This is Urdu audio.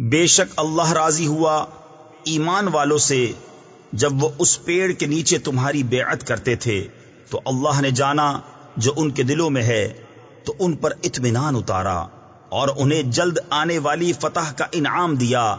بے شک اللہ راضی ہوا ایمان والوں سے، جب وہ اس پیڑ کے نیچے تمہاری بیعت کرتے تھے، تو اللہ نے جانا جو ان کے دلوں میں ہے، تو ان پر اطمینان اتارا اور انہیں جلد آنے والی فتح کا انعام دیا۔